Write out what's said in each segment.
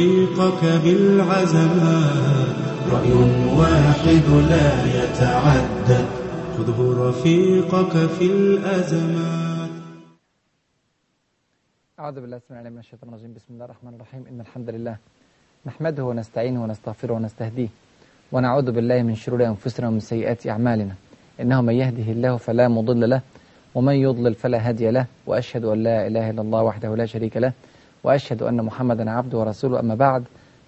طريقك بالعزمات رأي واحد لا يتعدد خذه رفيقك في الأزمات أعوذ بالله العليم من الشيطان الرجيم. بسم الله الرحمن الرحيم. إن الحمد لله نحمده ونستعينه ونستغفره ونستهديه ونعوذ بالله من شرور أنفسنا ومن سيئات أعمالنا. إنه من يهده الله فلا مضل له ومن يضلل فلا هادي له وأشهد أن لا إله إلا الله وحده لا شريك له وأشهد أن محمدا عبده ورسوله. أما بعد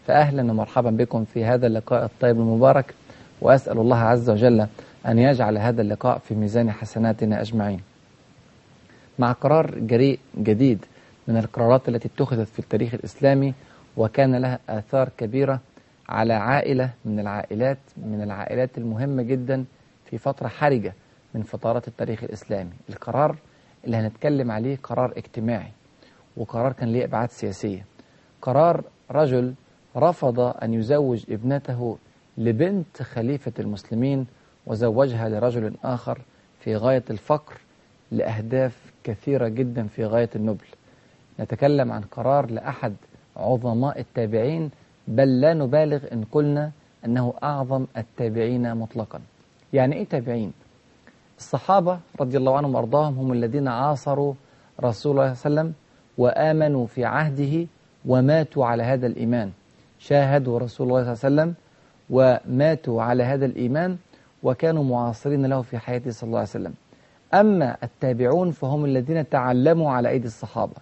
فأهلا ومرحبا بكم في هذا اللقاء الطيب المبارك وأسأل الله عز وجل أن يجعل هذا اللقاء في ميزان حسناتنا أجمعين. مع قرار جريء جديد من القرارات التي اتخذت في التاريخ الإسلامي وكان لها آثار كبيرة على عائلة من العائلات من العائلات المهمة جدا في فترة حرجة من فترات التاريخ الإسلامي. القرار اللي هنتكلم عليه قرار اجتماعي. وقرار كان ليه أبعاد سياسية. قرار رجل رفض أن يزوج ابنته لبنت خليفة المسلمين وزوجها لرجل آخر في غاية الفقر لأهداف كثيرة جدا في غاية النبل. نتكلم عن قرار لأحد عظماء التابعين بل لا نبالغ إن قلنا أنه أعظم التابعين مطلقا. يعني إيه تابعين؟ الصحابة رضي الله عنهم وأرضاهم هم الذين عاصروا رسول الله صلى الله عليه وسلم وآمنوا في عهده وماتوا على هذا الإيمان. شاهدوا رسول الله صلى الله عليه وسلم وماتوا على هذا الإيمان وكانوا معاصرين له في حياته صلى الله عليه وسلم. أما التابعون فهم الذين تعلموا على أيدي الصحابة.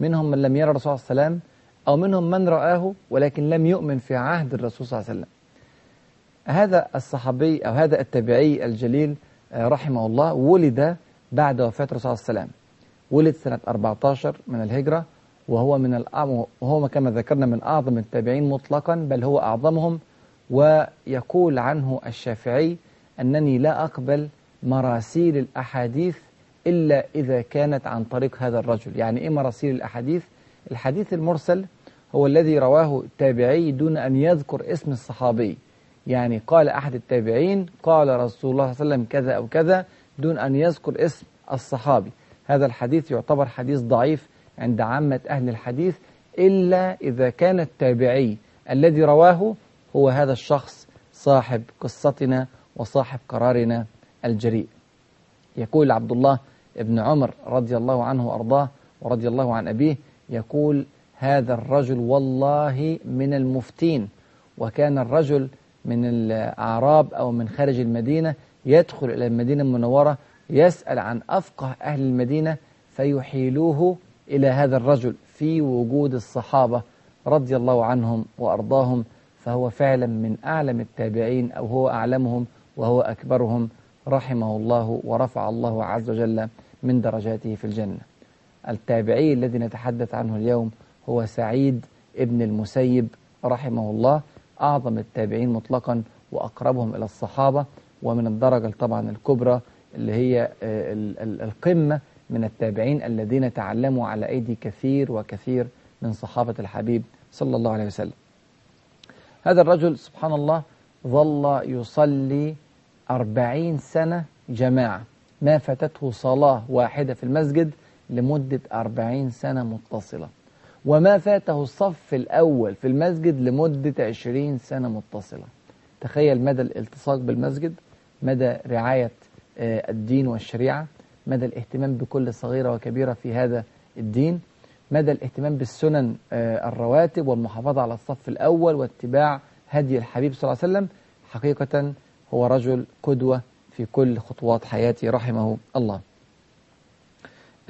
منهم من لم يرى الرسول صلى الله عليه وسلم أو منهم من رآه ولكن لم يؤمن في عهد الرسول صلى الله عليه وسلم. هذا الصحابي أو هذا التابعي الجليل رحمه الله ولد بعد وفاة الرسول صلى الله عليه وسلم. ولد سنة 14 من الهجرة وهو من وهو كما ذكرنا من أعظم التابعين مطلقا بل هو أعظمهم ويقول عنه الشافعي أنني لا أقبل مراسيل الأحاديث إلا إذا كانت عن طريق هذا الرجل. يعني إيه مراسيل الأحاديث؟ الحديث المرسل هو الذي رواه التابعي دون أن يذكر اسم الصحابي. يعني قال أحد التابعين قال رسول الله صلى الله عليه وسلم كذا أو كذا دون أن يذكر اسم الصحابي. هذا الحديث يعتبر حديث ضعيف عند عامة أهل الحديث إلا إذا كان التابعي الذي رواه هو هذا الشخص صاحب قصتنا وصاحب قرارنا الجريء. يقول عبد الله ابن عمر رضي الله عنه وأرضاه ورضي الله عن أبيه يقول هذا الرجل والله من المفتين وكان الرجل من الأعراب أو من خارج المدينة يدخل إلى المدينة المنورة يسأل عن أفقه أهل المدينة فيحيلوه إلى هذا الرجل في وجود الصحابة رضي الله عنهم وأرضاهم فهو فعلا من أعلم التابعين أو هو أعلمهم وهو أكبرهم رحمه الله ورفع الله عز وجل من درجاته في الجنة. التابعي الذي نتحدث عنه اليوم هو سعيد ابن المسيب رحمه الله أعظم التابعين مطلقا وأقربهم إلى الصحابة ومن الدرجة طبعا الكبرى اللي هي القمة من التابعين الذين تعلموا على أيدي كثير وكثير من صحابة الحبيب صلى الله عليه وسلم. هذا الرجل سبحان الله ظل يصلي أربعين سنة جماعة. ما فاتته صلاة واحدة في المسجد لمدة أربعين سنة متصلة. وما فاته الصف الأول في المسجد لمدة عشرين سنة متصلة. تخيل مدى الالتصاق بالمسجد مدى رعاية الدين والشريعة. مدى الاهتمام بكل صغيرة وكبيرة في هذا الدين. مدى الاهتمام بالسنن الرواتب والمحافظة على الصف الأول واتباع هدي الحبيب صلى الله عليه وسلم. حقيقة هو رجل قدوة في كل خطوات حياته رحمه الله.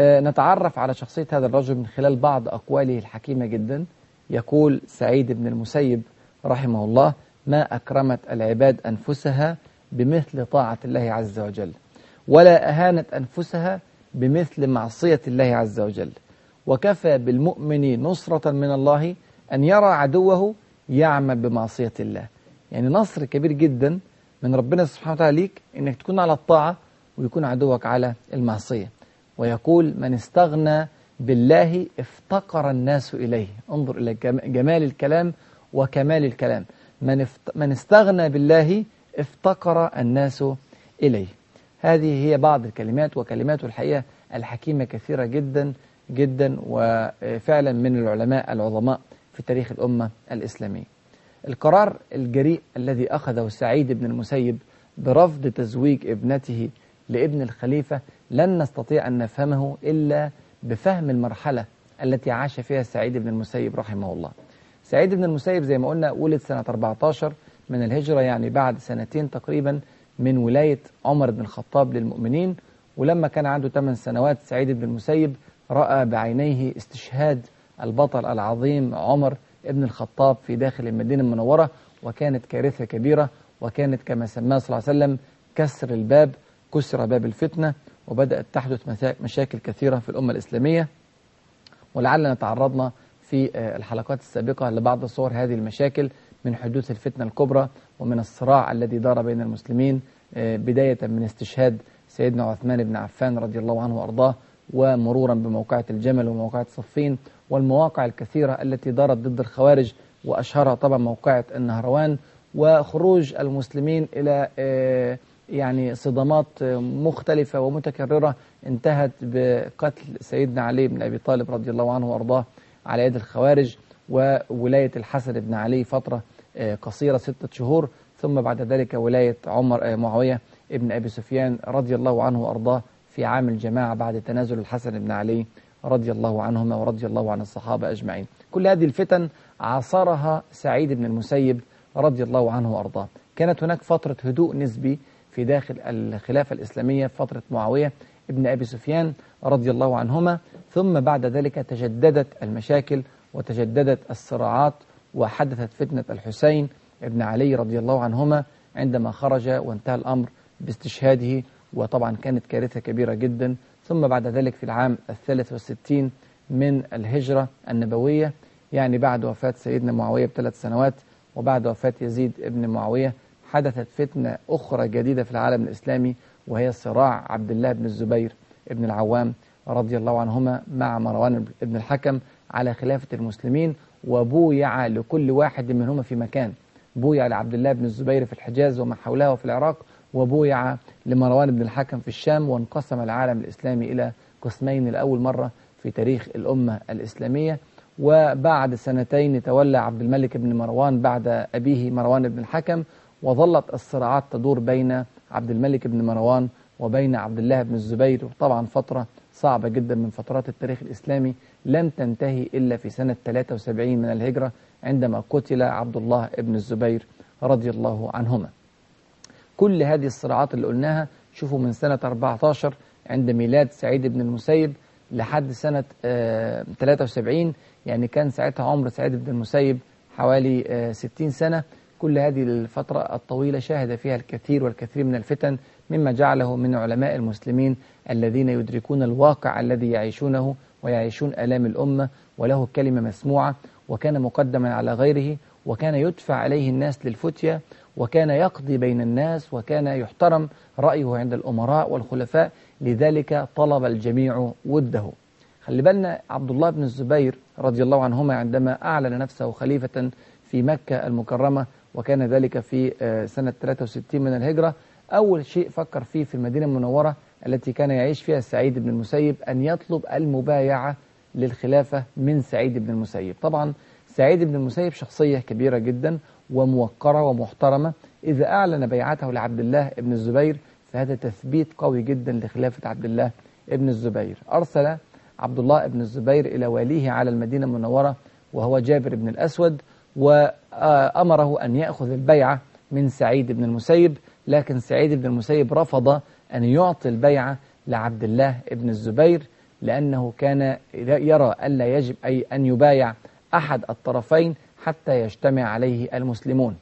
نتعرف على شخصية هذا الرجل من خلال بعض أقواله الحكيمة جدا. يقول سعيد بن المسيب رحمه الله ما أكرمت العباد أنفسها بمثل طاعة الله عز وجل ولا أهانت أنفسها بمثل معصية الله عز وجل. وكفى بالمؤمن نصرة من الله أن يرى عدوه يعمل بمعصية الله. يعني نصر كبير جدا من ربنا سبحانه وتعالى ليك أنك تكون على الطاعة ويكون عدوك على المعصية. ويقول من استغنى بالله افتقر الناس إليه. انظر إلى جمال الكلام وكمال الكلام. من, من استغنى بالله افتقر الناس إليه. هذه هي بعض الكلمات وكلمات الحقيقة الحكيمة كثيرة جدا جدا وفعلا من العلماء العظماء في تاريخ الأمة الإسلامية. القرار الجريء الذي أخذه سعيد بن المسيب برفض تزويج ابنته لابن الخليفة لن نستطيع أن نفهمه إلا بفهم المرحلة التي عاش فيها سعيد بن المسيب رحمه الله. سعيد بن المسيب زي ما قلنا ولد سنة 14 من الهجرة يعني بعد سنتين تقريبا من ولاية عمر بن الخطاب للمؤمنين ولما كان عنده 8 سنوات سعيد بن المسيب رأى بعينيه استشهاد البطل العظيم عمر بن الخطاب في داخل المدينة المنورة وكانت كارثة كبيرة وكانت كما سماه صلى الله عليه وسلم كسر الباب كسر باب الفتنة وبدأت تحدث مشاكل كثيرة في الأمة الإسلامية. ولعلنا تعرضنا في الحلقات السابقة لبعض صور هذه المشاكل من حدوث الفتنة الكبرى ومن الصراع الذي دار بين المسلمين بداية من استشهاد سيدنا عثمان بن عفان رضي الله عنه وأرضاه ومرورا بموقعة الجمل وموقعة صفين والمواقع الكثيرة التي دارت ضد الخوارج وأشهرها طبعا موقعة النهروان وخروج المسلمين إلى يعني صدامات مختلفة ومتكررة انتهت بقتل سيدنا علي بن أبي طالب رضي الله عنه وأرضاه على يد الخوارج وولاية الحسن بن علي فترة قصيرة ستة شهور ثم بعد ذلك ولاية عمر معاوية ابن أبي سفيان رضي الله عنه وأرضاه في عام الجماعة بعد تنازل الحسن بن علي رضي الله عنهما ورضي الله عن الصحابة أجمعين. كل هذه الفتن عاصرها سعيد بن المسيب رضي الله عنه وأرضاه. كانت هناك فترة هدوء نسبي في داخل الخلافة الإسلامية فترة معاوية ابن أبي سفيان رضي الله عنهما ثم بعد ذلك تجددت المشاكل وتجددت الصراعات وحدثت فتنة الحسين ابن علي رضي الله عنهما عندما خرج وانتهى الأمر باستشهاده وطبعا كانت كارثة كبيرة جدا. ثم بعد ذلك في العام الثالث والستين من الهجرة النبوية يعني بعد وفاة سيدنا معاوية بثلاث سنوات وبعد وفاة يزيد ابن معاوية حدثت فتنة أخرى جديدة في العالم الإسلامي وهي صراع عبد الله بن الزبير ابن العوام رضي الله عنهما مع مروان ابن الحكم. على خلافة المسلمين وبويع لكل واحد منهما في مكان. بويع لعبد الله بن الزبير في الحجاز وما حولها وفي العراق وبويع لمروان بن الحكم في الشام وانقسم العالم الإسلامي إلى قسمين لأول مرة في تاريخ الأمة الإسلامية. وبعد سنتين تولى عبد الملك بن مروان بعد أبيه مروان بن الحكم وظلت الصراعات تدور بين عبد الملك بن مروان وبين عبد الله بن الزبير وطبعا فترة صعبة جدا من فترات التاريخ الإسلامي لم تنتهي إلا في سنة 73 من الهجرة عندما قتل عبد الله بن الزبير رضي الله عنهما. كل هذه الصراعات اللي قلناها شوفوا من سنة 14 عند ميلاد سعيد بن المسيب لحد سنة 73 يعني كان ساعتها عمر سعيد بن المسيب حوالي 60 سنة. كل هذه الفترة الطويلة شاهد فيها الكثير والكثير من الفتن مما جعله من علماء المسلمين الذين يدركون الواقع الذي يعيشونه ويعيشون آلام الأمة وله كلمة مسموعة وكان مقدما على غيره وكان يدفع عليه الناس للفتية وكان يقضي بين الناس وكان يحترم رأيه عند الأمراء والخلفاء لذلك طلب الجميع وده. خلي بالنا عبد الله بن الزبير رضي الله عنهما عندما أعلن نفسه خليفة في مكة المكرمة وكان ذلك في سنة 63 من الهجرة. أول شيء فكر فيه في المدينة المنورة التي كان يعيش فيها سعيد بن المسيب أن يطلب المبايعة للخلافة من سعيد بن المسيب. طبعا سعيد بن المسيب شخصية كبيرة جدا وموقرة ومحترمة. إذا أعلن بيعته لعبد الله بن الزبير فهذا تثبيت قوي جدا لخلافة عبد الله بن الزبير. أرسل عبد الله بن الزبير إلى واليه على المدينة المنورة وهو جابر بن الأسود وأمره أن يأخذ البيعة من سعيد بن المسيب لكن سعيد بن المسيب رفض أن يعطي البيعة لعبد الله بن الزبير لأنه كان يرى ألا يجب أي أن يبايع أحد الطرفين حتى يجتمع عليه المسلمون.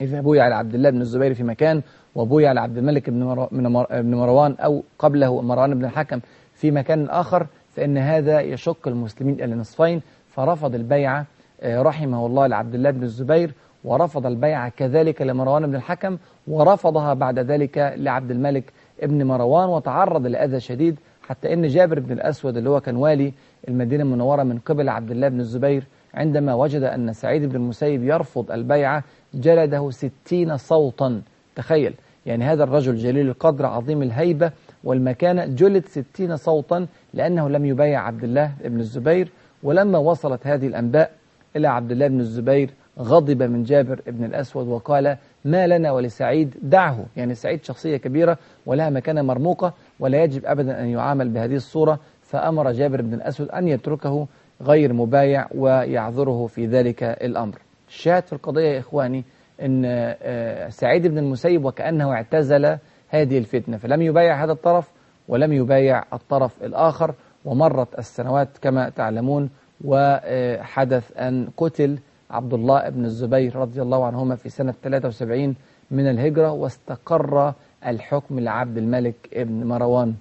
إذا بويع لعبد الله بن الزبير في مكان وبويع لعبد الملك بن مروان أو قبله مروان بن الحكم في مكان آخر فإن هذا يشق المسلمين إلى نصفين فرفض البيعة رحمه الله لعبد الله بن الزبير ورفض البيعة كذلك لمروان بن الحكم ورفضها بعد ذلك لعبد الملك ابن مروان وتعرض لأذى شديد حتى أن جابر بن الأسود اللي هو كان والي المدينة المنورة من قبل عبد الله بن الزبير عندما وجد أن سعيد بن المسيب يرفض البيعة جلده ستين صوتا. تخيل يعني هذا الرجل جليل القدر عظيم الهيبة والمكانة جلد ستين صوتا لأنه لم يبايع عبد الله بن الزبير ولما وصلت هذه الأنباء إلى عبد الله بن الزبير غضب من جابر بن الأسود وقال ما لنا ولسعيد دعه. يعني سعيد شخصية كبيرة ولها مكانة مرموقة ولا يجب أبدا أن يعامل بهذه الصورة. فأمر جابر بن الأسود أن يتركه غير مبايع ويعذره في ذلك الأمر. الشاهد في القضية يا إخواني أن آه، سعيد بن المسيب وكأنه اعتزل هذه الفتنة. فلم يبايع هذا الطرف ولم يبايع الطرف الآخر. ومرت السنوات كما تعلمون وحدث أن قتل عبد الله بن الزبير رضي الله عنهما في سنة 73 من الهجرة واستقر الحكم لعبد الملك بن مروان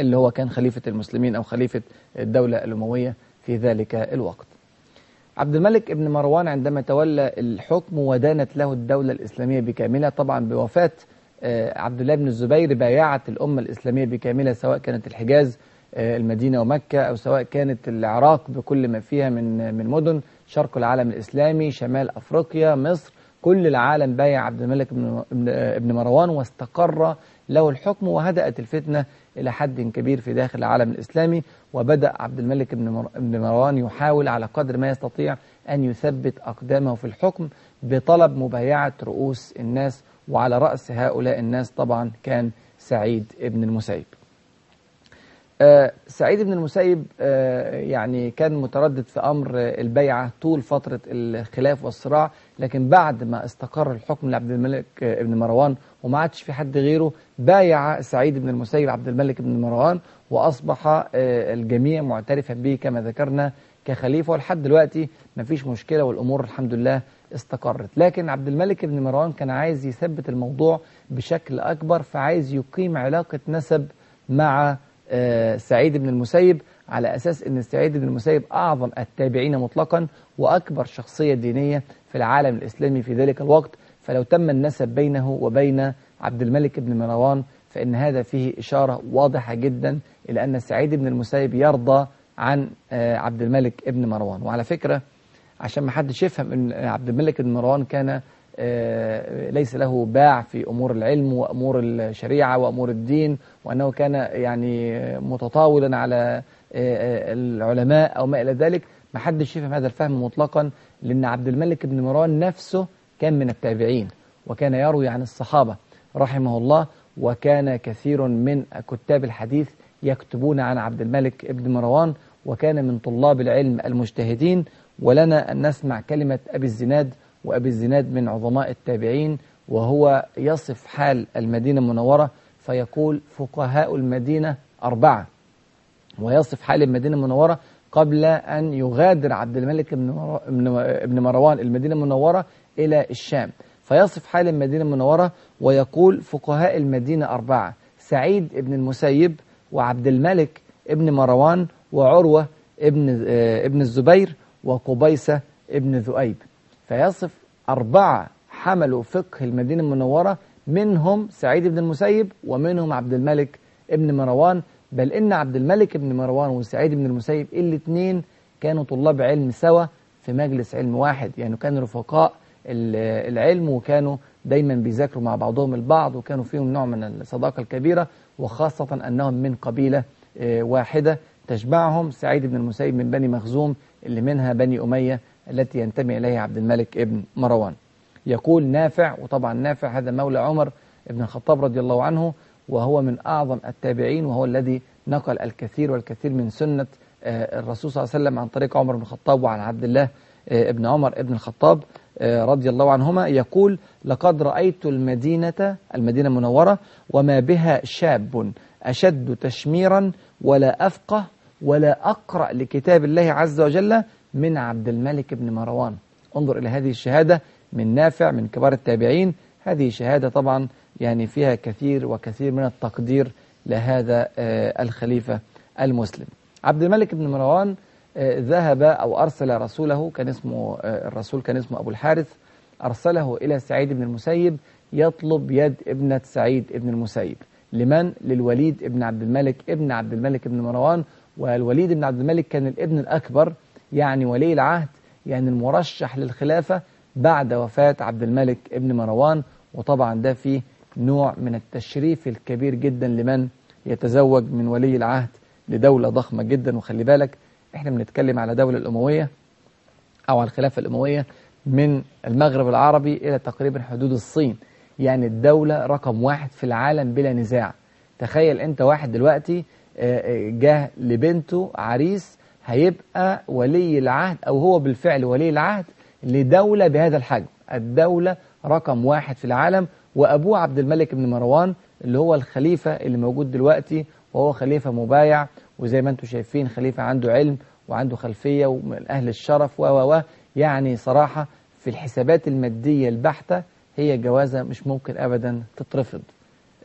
اللي هو كان خليفة المسلمين أو خليفة الدولة الأموية في ذلك الوقت. عبد الملك بن مروان عندما تولى الحكم ودانت له الدولة الإسلامية بكاملها طبعا بوفاة آه، عبد الله بن الزبير بايعت الأمة الإسلامية بكاملها سواء كانت الحجاز المدينة ومكة أو سواء كانت العراق بكل ما فيها من من مدن شرق العالم الإسلامي شمال أفريقيا مصر كل العالم بايع عبد الملك بن مروان واستقر له الحكم وهدأت الفتنة إلى حد كبير في داخل العالم الإسلامي وبدأ عبد الملك بن مروان يحاول على قدر ما يستطيع أن يثبت أقدامه في الحكم بطلب مبايعة رؤوس الناس وعلى رأس هؤلاء الناس طبعا كان سعيد بن المسيب. آه سعيد بن المسيب آه يعني كان متردد في أمر البيعة طول فترة الخلاف والصراع لكن بعد ما استقر الحكم لعبد الملك بن مروان وما عادش في حد غيره بايع سعيد بن المسيب عبد الملك بن مروان وأصبح آه الجميع معترفا به كما ذكرنا كخليفة ولحد دلوقتي ما فيش مشكلة والأمور الحمد لله استقرت. لكن عبد الملك بن مروان كان عايز يثبت الموضوع بشكل أكبر فعايز يقيم علاقة نسب مع آه، سعيد بن المسيب على أساس أن سعيد بن المسيب أعظم التابعين مطلقا وأكبر شخصية دينية في العالم الإسلامي في ذلك الوقت. فلو تم النسب بينه وبين عبد الملك بن مروان فإن هذا فيه إشارة واضحة جدا إلى أن سعيد بن المسيب يرضى عن آه، عبد الملك بن مروان. وعلى فكرة عشان ما حدش يفهم أن عبد الملك بن مروان كان آه، ليس له باع في أمور العلم وأمور الشريعة وأمور الدين وأنه كان يعني متطاولا على آه، آه، العلماء أو ما إلى ذلك. ما حدش يفهم هذا الفهم مطلقا لأن عبد الملك بن مروان نفسه كان من التابعين وكان يروي عن الصحابة رحمه الله وكان كثير من كتاب الحديث يكتبون عن عبد الملك بن مروان وكان من طلاب العلم المجتهدين. ولنا أن نسمع كلمة أبي الزناد وأبي الزناد من عظماء التابعين وهو يصف حال المدينة المنورة فيقول فقهاء المدينة أربعة. ويصف حال المدينة المنورة قبل أن يغادر عبد الملك بن مروان المدينة المنورة إلى الشام. فيصف حال المدينة المنورة ويقول فقهاء المدينة أربعة سعيد بن المسيب وعبد الملك ابن مروان وعروة ابن, آه، ابن الزبير وقبيسة ابن ذؤيب. فيصف أربعة حملوا فقه المدينة المنورة منهم سعيد بن المسيب ومنهم عبد الملك ابن مروان. بل إن عبد الملك بن مروان وسعيد بن المسيب الاثنين كانوا طلاب علم سوا في مجلس علم واحد. يعني كانوا رفقاء العلم وكانوا دايما بيذاكروا مع بعضهم البعض وكانوا فيهم نوع من الصداقة الكبيرة وخاصة أنهم من قبيلة آه، واحدة تشبعهم سعيد بن المسيب من بني مخزوم اللي منها بني أمية التي ينتمي إليها عبد الملك ابن مروان. يقول نافع وطبعا نافع هذا مولى عمر ابن الخطاب رضي الله عنه وهو من أعظم التابعين وهو الذي نقل الكثير والكثير من سنة آه، الرسول صلى الله عليه وسلم عن طريق عمر بن الخطاب وعن عبد الله آه، ابن عمر ابن الخطاب آه، رضي الله عنهما. يقول لقد رأيت المدينة المدينة المنورة وما بها شاب أشد تشميرا ولا أفقه ولا أقرأ لكتاب الله عز وجل من عبد الملك بن مروان. انظر إلى هذه الشهادة من نافع من كبار التابعين. هذه شهادة طبعا يعني فيها كثير وكثير من التقدير لهذا آه، الخليفة المسلم. عبد الملك بن مروان آه، ذهب أو أرسل رسوله كان اسمه آه، الرسول كان اسمه أبو الحارث أرسله إلى سعيد بن المسيب يطلب يد ابنة سعيد بن المسيب. لمن؟ للوليد ابن عبد الملك ابن عبد الملك بن مروان. والوليد بن عبد الملك كان الابن الأكبر يعني ولي العهد يعني المرشح للخلافة بعد وفاة عبد الملك ابن مروان. وطبعا ده فيه نوع من التشريف الكبير جدا لمن يتزوج من ولي العهد لدولة ضخمة جدا. وخلي بالك إحنا بنتكلم على دولة الأموية أو على الخلافة الأموية من المغرب العربي إلى تقريبا حدود الصين. يعني الدولة رقم واحد في العالم بلا نزاع. تخيل أنت واحد دلوقتي جاه لبنته عريس هيبقى ولي العهد أو هو بالفعل ولي العهد لدولة بهذا الحجم. الدولة رقم واحد في العالم وأبوه عبد الملك بن مروان اللي هو الخليفة اللي موجود دلوقتي وهو خليفة مبايع وزي ما أنتم شايفين خليفة عنده علم وعنده خلفية ومن أهل الشرف و و يعني صراحة في الحسابات المادية البحتة هي جوازة مش ممكن أبدا تترفض.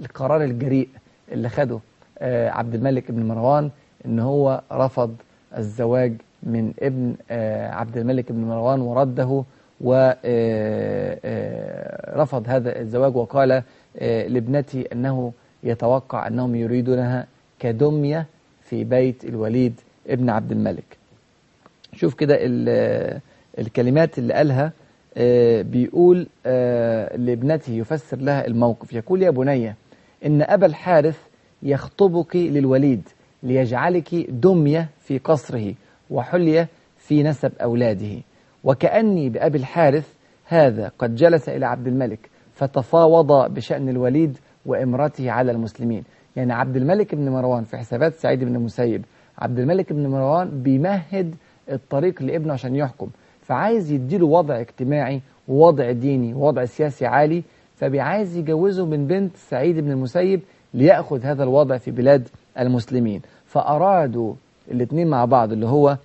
القرار الجريء اللي خده عبد الملك بن مروان إن هو رفض الزواج من ابن عبد الملك بن مروان ورده ورفض هذا الزواج وقال لابنتي أنه يتوقع أنهم يريدونها كدمية في بيت الوليد ابن عبد الملك. شوف كده الكلمات اللي قالها بيقول لابنته يفسر لها الموقف. يقول يا بني إن أبا الحارث يخطبك للوليد ليجعلك دمية في قصره وحلية في نسب أولاده. وكأني بأبي الحارث هذا قد جلس إلى عبد الملك فتفاوض بشأن الوليد وإمرته على المسلمين. يعني عبد الملك بن مروان في حسابات سعيد بن المسيب عبد الملك بن مروان بيمهد الطريق لابنه عشان يحكم. فعايز يديله وضع اجتماعي ووضع ديني ووضع سياسي عالي فبيعايز يجوزه من بنت سعيد بن المسيب ليأخذ هذا الوضع في بلاد المسلمين. فأرادوا الاثنين مع بعض اللي هو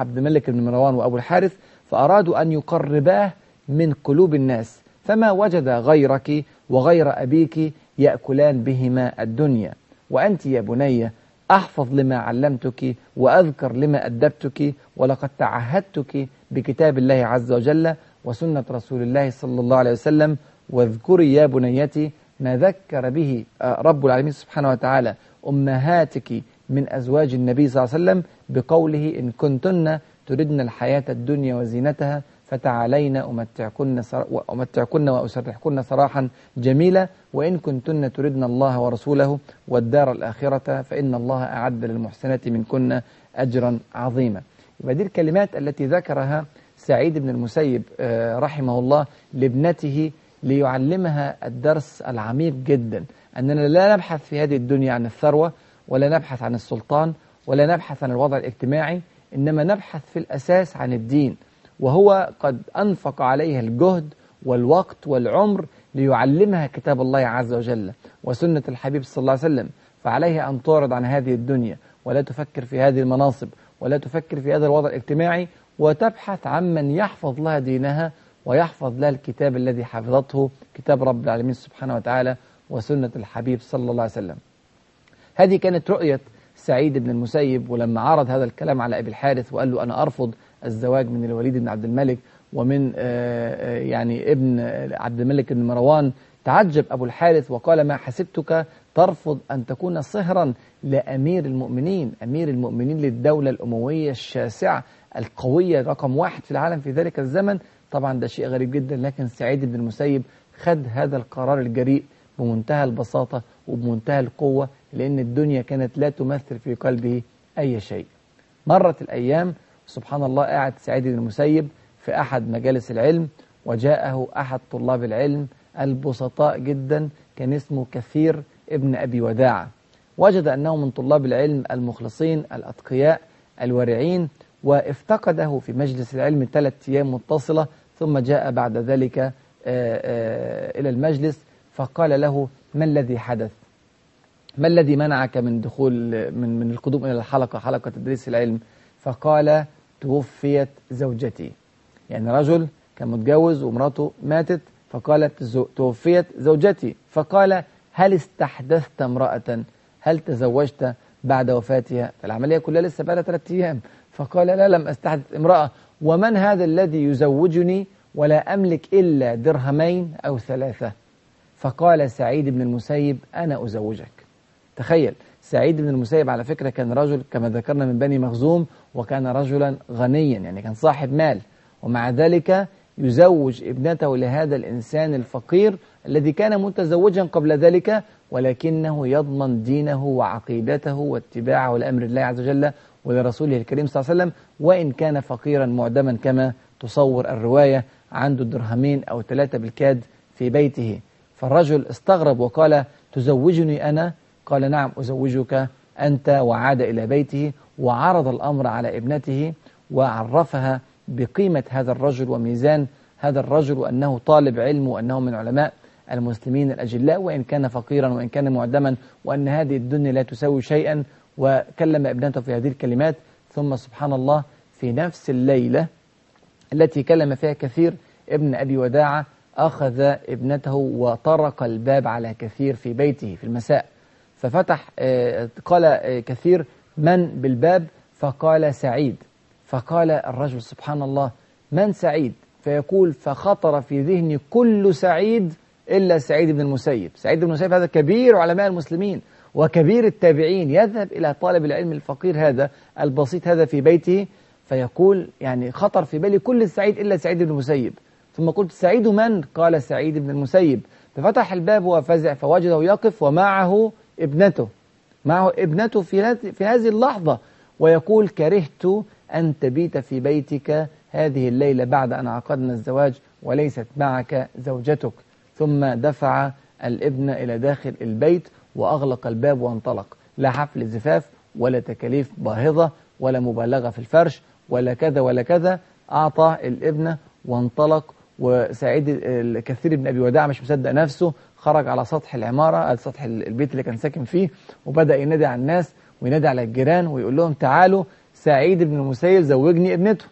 عبد الملك بن مروان وأبو الحارث فأرادوا أن يقرباه من قلوب الناس. فما وجد غيرك وغير أبيك يأكلان بهما الدنيا. وأنت يا بني أحفظ لما علمتك وأذكر لما أدبتك ولقد تعهدتك بكتاب الله عز وجل وسنة رسول الله صلى الله عليه وسلم. واذكري يا بنيتي ما ذكر به رب العالمين سبحانه وتعالى أمهاتك من أزواج النبي صلى الله عليه وسلم بقوله إن كنتن تردن الحياة الدنيا وزينتها فتعالين أمتعكن, أمتعكن وأسرحكن سراحا جميلا وإن كنتن تردن الله ورسوله والدار الآخرة فإن الله أعد للمحسنات منكن أجرا عظيما. يبقى دي الكلمات التي ذكرها سعيد بن المسيب رحمه الله لابنته ليعلمها الدرس العميق جدا. أننا لا نبحث في هذه الدنيا عن الثروة ولا نبحث عن السلطان ولا نبحث عن الوضع الاجتماعي إنما نبحث في الأساس عن الدين. وهو قد أنفق عليها الجهد والوقت والعمر ليعلمها كتاب الله عز وجل وسنة الحبيب صلى الله عليه وسلم. فعليها أن تعرض عن هذه الدنيا ولا تفكر في هذه المناصب ولا تفكر في هذا الوضع الاجتماعي وتبحث عن من يحفظ لها دينها ويحفظ لها الكتاب الذي حفظته كتاب رب العالمين سبحانه وتعالى وسنة الحبيب صلى الله عليه وسلم. هذه كانت رؤية سعيد بن المسيب ولما عرض هذا الكلام على أبي الحارث وقال له أنا أرفض الزواج من الوليد بن عبد الملك ومن يعني ابن عبد الملك بن مروان. تعجب أبو الحارث وقال ما حسبتك ترفض أن تكون صهرا لأمير المؤمنين. أمير المؤمنين للدولة الأموية الشاسعة القوية رقم واحد في العالم في ذلك الزمن طبعا ده شيء غريب جدا لكن سعيد بن المسيب خد هذا القرار الجريء بمنتهى البساطة وبمنتهى القوة لأن الدنيا كانت لا تمثل في قلبه أي شيء. مرت الأيام سبحان الله قاعد سعيد بن المسيب في أحد مجالس العلم وجاءه أحد طلاب العلم البسطاء جدا كان اسمه كثير ابن أبي وداعة. وجد أنه من طلاب العلم المخلصين الأتقياء الورعين وافتقده في مجلس العلم ثلاث أيام متصلة ثم جاء بعد ذلك آآ آآ إلى المجلس فقال له ما الذي حدث؟ ما الذي منعك من دخول من من القدوم إلى الحلقة حلقة تدريس العلم؟ فقال توفيت زوجتي. يعني رجل كان متجوز ومراته ماتت فقالت توفيت زوجتي. فقال هل استحدثت امرأة؟ هل تزوجت بعد وفاتها؟ فالعملية كلها لسه بقى ثلاثة أيام. فقال لا لم أستحدث امرأة. ومن هذا الذي يزوجني ولا أملك إلا درهمين أو ثلاثة؟ فقال سعيد بن المسيب أنا أزوجك. تخيل سعيد بن المسيب على فكرة كان رجل كما ذكرنا من بني مخزوم وكان رجلا غنيا يعني كان صاحب مال. ومع ذلك يزوج ابنته لهذا الإنسان الفقير الذي كان متزوجا قبل ذلك ولكنه يضمن دينه وعقيدته واتباعه لأمر الله عز وجل ولرسوله الكريم صلى الله عليه وسلم وإن كان فقيرا معدما كما تصور الرواية عنده درهمين أو ثلاثة بالكاد في بيته. فالرجل استغرب وقال تزوجني أنا؟ قال نعم أزوجك أنت وعاد إلى بيته وعرض الأمر على ابنته وعرفها بقيمة هذا الرجل وميزان هذا الرجل وأنه طالب علم وأنه من علماء المسلمين الأجلاء وإن كان فقيرا وإن كان معدما وأن هذه الدنيا لا تساوي شيئا وكلم ابنته في هذه الكلمات ثم سبحان الله في نفس الليلة التي كلم فيها كثير ابن أبي وداعة أخذ ابنته وطرق الباب على كثير في بيته في المساء. ففتح قال كثير من بالباب؟ فقال سعيد. فقال الرجل سبحان الله من سعيد؟ فيقول فخطر في ذهني كل سعيد إلا سعيد بن المسيب. سعيد بن المسيب هذا كبير علماء المسلمين. وكبير التابعين يذهب إلى طالب العلم الفقير هذا البسيط هذا في بيته فيقول يعني خطر في بالي كل السعيد إلا سعيد بن المسيب. ثم قلت سعيد من؟ قال سعيد بن المسيب. ففتح الباب وفزع فوجده يقف ومعه ابنته معه ابنته في في هذه اللحظة ويقول كرهت أن تبيت في بيتك هذه الليلة بعد أن عقدنا الزواج وليست معك زوجتك. ثم دفع الابن إلى داخل البيت وأغلق الباب وانطلق. لا حفل زفاف ولا تكاليف باهظة ولا مبالغة في الفرش ولا كذا ولا كذا. أعطى الابن وانطلق. وسعيد الكثير بن أبي وداع مش مصدق نفسه خرج على سطح العمارة سطح البيت اللي كان ساكن فيه وبدأ ينادي على الناس وينادي على الجيران ويقول لهم تعالوا سعيد بن المسيب زوجني ابنته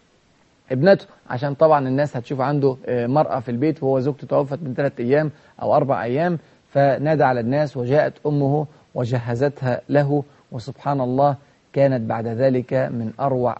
ابنته. عشان طبعا الناس هتشوف عنده مرأة في البيت وهو زوجته توفت من ثلاث أيام أو أربع أيام. فنادى على الناس وجاءت أمه وجهزتها له وسبحان الله كانت بعد ذلك من أروع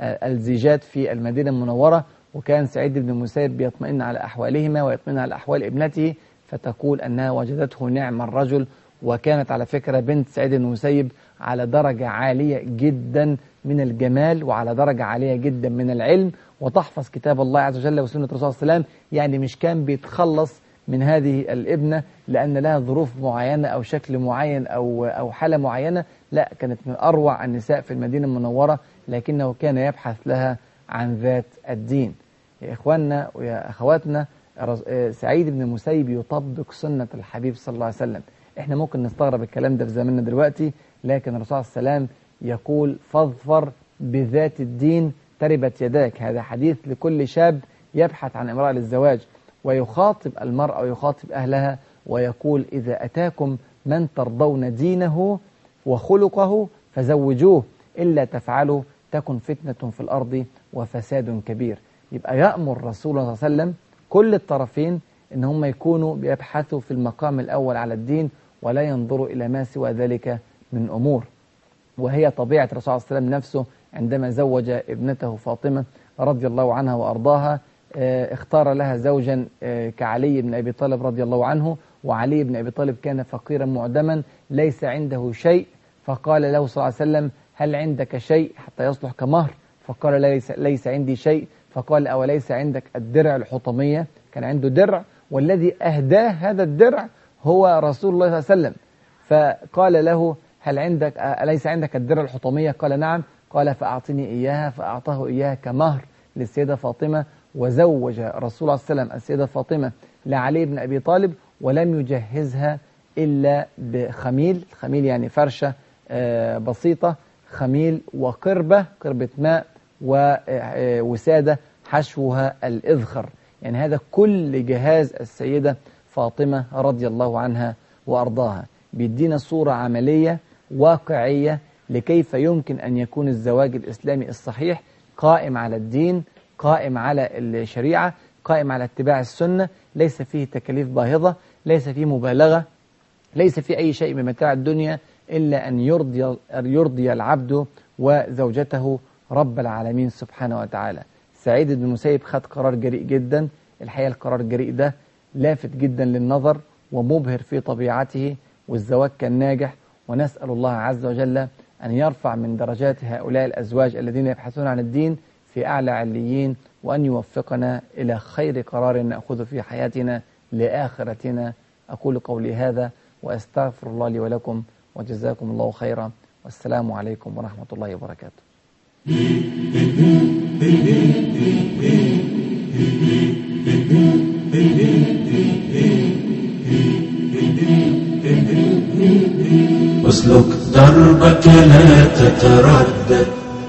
الزيجات في المدينة المنورة. وكان سعيد بن المسيب بيطمئن على أحوالهما ويطمئن على أحوال ابنته فتقول أنها وجدته نعم الرجل. وكانت على فكرة بنت سعيد بن المسيب على درجة عالية جدا من الجمال وعلى درجة عالية جدا من العلم. وتحفظ كتاب الله عز وجل وسنة الرسول صلى الله عليه وسلم يعني مش كان بيتخلص من هذه الابنة لأن لها ظروف معينة أو شكل معين أو, أو حالة معينة. لا كانت من أروع النساء في المدينة المنورة لكنه كان يبحث لها عن ذات الدين. يا إخواننا ويا أخواتنا سعيد بن المسيب يطبق سنة الحبيب صلى الله عليه وسلم. إحنا ممكن نستغرب الكلام ده في زماننا دلوقتي لكن الرسول عليه وسلم يقول فاظفر بذات الدين تربت يداك هذا حديث لكل شاب يبحث عن إمرأة للزواج. ويخاطب المرأة ويخاطب أهلها ويقول إذا أتاكم من ترضون دينه وخلقه فزوجوه إلا تفعلوا تكن فتنة في الأرض وفساد كبير. يبقى يأمر رسول الله صلى الله عليه وسلم كل الطرفين إن هم يكونوا بيبحثوا في المقام الأول على الدين ولا ينظروا إلى ما سوى ذلك من أمور. وهي طبيعة الرسول صلى الله عليه وسلم نفسه عندما زوج ابنته فاطمة رضي الله عنها وأرضاها اختار لها زوجا كعلي بن أبي طالب رضي الله عنه وعلي بن أبي طالب كان فقيرا معدما ليس عنده شيء. فقال له صلى الله عليه وسلم هل عندك شيء؟ حتى يصلح كمهر. فقال ليس, ليس عندي شيء. فقال أوليس عندك الدرع الحطمية؟ كان عنده درع والذي أهداه هذا الدرع هو رسول الله صلى الله عليه وسلم. فقال له هل عندك أليس عندك الدرع الحطمية؟ قال نعم. قال فأعطني إياها فأعطاه إياها كمهر للسيدة فاطمة وزوج رسول الله صلى الله عليه وسلم السيدة فاطمة لعلي بن أبي طالب ولم يجهزها إلا بخميل. الخميل يعني فرشة بسيطة. خميل وقربة قربة ماء ووسادة حشوها الإذخر. يعني هذا كل جهاز السيدة فاطمة رضي الله عنها وأرضاها. بيدينا صورة عملية واقعية لكيف يمكن أن يكون الزواج الإسلامي الصحيح قائم على الدين قائم على الشريعة قائم على اتباع السنة ليس فيه تكاليف باهظة ليس فيه مبالغة ليس فيه أي شيء من متاع الدنيا إلا أن يرضي, يرضي العبد وزوجته رب العالمين سبحانه وتعالى. سعيد بن المسيب خد قرار جريء جدا. الحقيقة القرار الجريء ده لافت جدا للنظر ومبهر في طبيعته والزواج كان ناجح. ونسأل الله عز وجل أن يرفع من درجات هؤلاء الأزواج الذين يبحثون عن الدين في أعلى عليين وأن يوفقنا إلى خير قرار نأخذ في حياتنا لآخرتنا. أقول قولي هذا وأستغفر الله لي ولكم وجزاكم الله خيرا. والسلام عليكم ورحمة الله وبركاته. اسلك دربك لا تتردد.